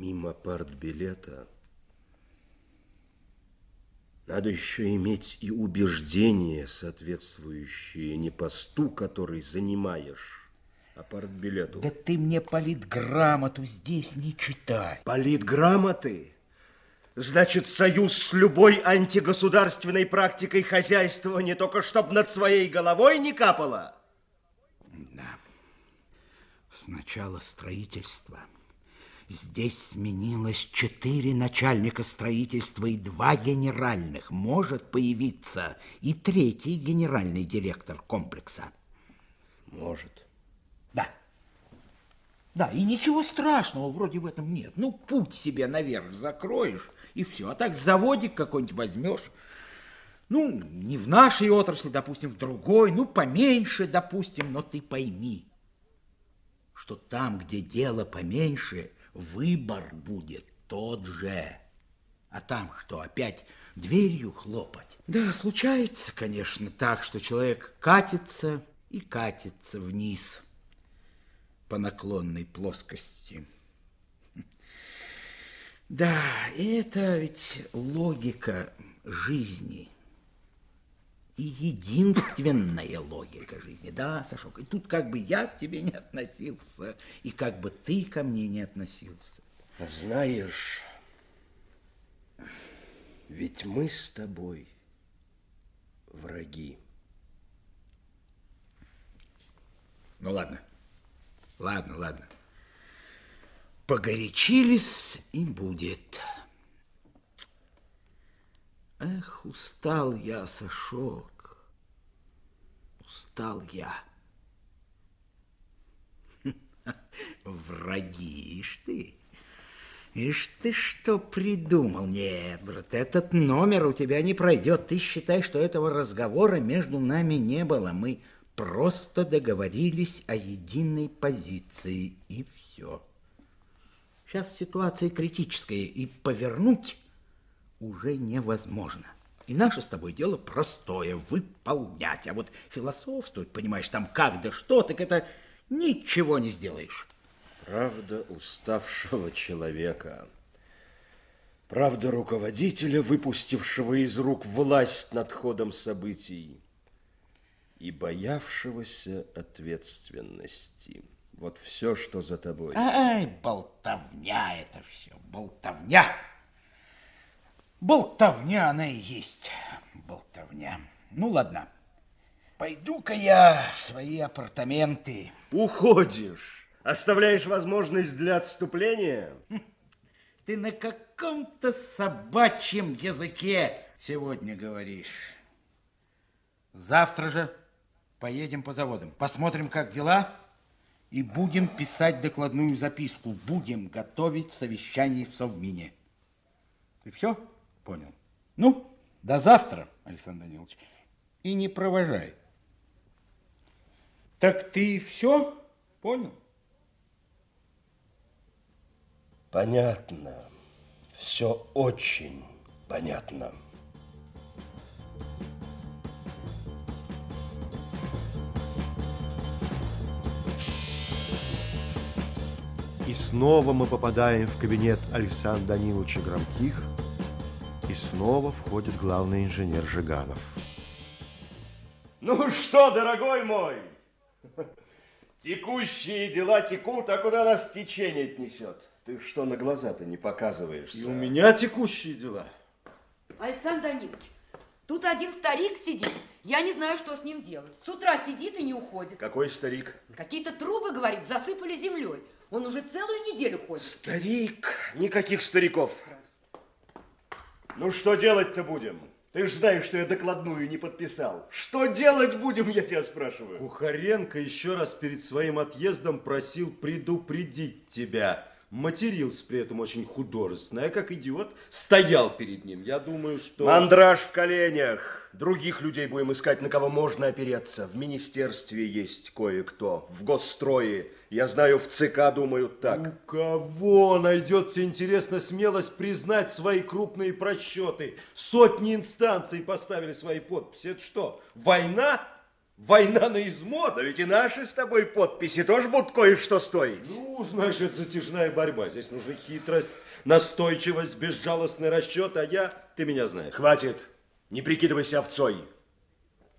Помимо партбилета, надо еще иметь и убеждения, соответствующие не посту, который занимаешь, а партбилету. Да ты мне политграмоту здесь не читай. Политграмоты? Значит, союз с любой антигосударственной практикой хозяйствования, только чтоб над своей головой не капало? Да. Сначала строительство – Здесь сменилось четыре начальника строительства и два генеральных. Может появиться и третий генеральный директор комплекса. Может. Да. Да, и ничего страшного вроде в этом нет. Ну, путь себе наверх закроешь, и все. А так заводик какой-нибудь возьмешь. Ну, не в нашей отрасли, допустим, в другой, ну, поменьше, допустим, но ты пойми, что там, где дело поменьше – выбор будет тот же. А там что, опять дверью хлопать? Да, случается, конечно, так, что человек катится и катится вниз по наклонной плоскости. Да, это ведь логика жизни – и единственная логика жизни. Да, Сашок, и тут как бы я к тебе не относился, и как бы ты ко мне не относился. Знаешь, ведь мы с тобой враги. Ну ладно, ладно, ладно. Погорячились и будет. Эх, устал я, Сашок, устал я. Враги, ишь ты. Ишь ты что придумал? Нет, брат, этот номер у тебя не пройдет. Ты считай, что этого разговора между нами не было. Мы просто договорились о единой позиции, и все. Сейчас ситуация критическая, и повернуть уже невозможно. И наше с тобой дело простое – выполнять. А вот философствовать, понимаешь, там как да что, так это ничего не сделаешь. Правда уставшего человека. Правда руководителя, выпустившего из рук власть над ходом событий и боявшегося ответственности. Вот все, что за тобой. Ай, болтовня это все, болтовня. Болтовня она и есть, болтовня. Ну, ладно, пойду-ка я в свои апартаменты. Уходишь? Оставляешь возможность для отступления? Ты на каком-то собачьем языке сегодня говоришь. Завтра же поедем по заводам. Посмотрим, как дела, и будем писать докладную записку. Будем готовить совещание в Совмине. Ты все? Понял. Ну, до завтра, Александр Данилович. И не провожай. Так ты все понял? Понятно. Все очень понятно. И снова мы попадаем в кабинет Александра Даниловича Громких, и снова входит главный инженер Жиганов. Ну что, дорогой мой, текущие дела текут, а куда нас течение отнесет? Ты что на глаза-то не показываешься? И у меня текущие дела. Александр Данилович, тут один старик сидит. Я не знаю, что с ним делать. С утра сидит и не уходит. Какой старик? Какие-то трубы, говорит, засыпали землей. Он уже целую неделю ходит. Старик? Никаких стариков. Ну, что делать-то будем? Ты же знаешь, что я докладную не подписал. Что делать будем, я тебя спрашиваю? Кухаренко еще раз перед своим отъездом просил предупредить тебя. Матерился при этом очень художественно. Я, как идиот, стоял перед ним. Я думаю, что... Мандраж в коленях. Других людей будем искать, на кого можно опереться. В министерстве есть кое-кто. В госстрое я знаю, в ЦК думают так. У кого найдется, интересно, смелость признать свои крупные просчеты? Сотни инстанций поставили свои подписи. Это что, война? Война на измот. Да ведь и наши с тобой подписи тоже будут кое-что стоить. Ну, это затяжная борьба. Здесь нужна хитрость, настойчивость, безжалостный расчет, а я, ты меня знаешь. Хватит, не прикидывайся овцой.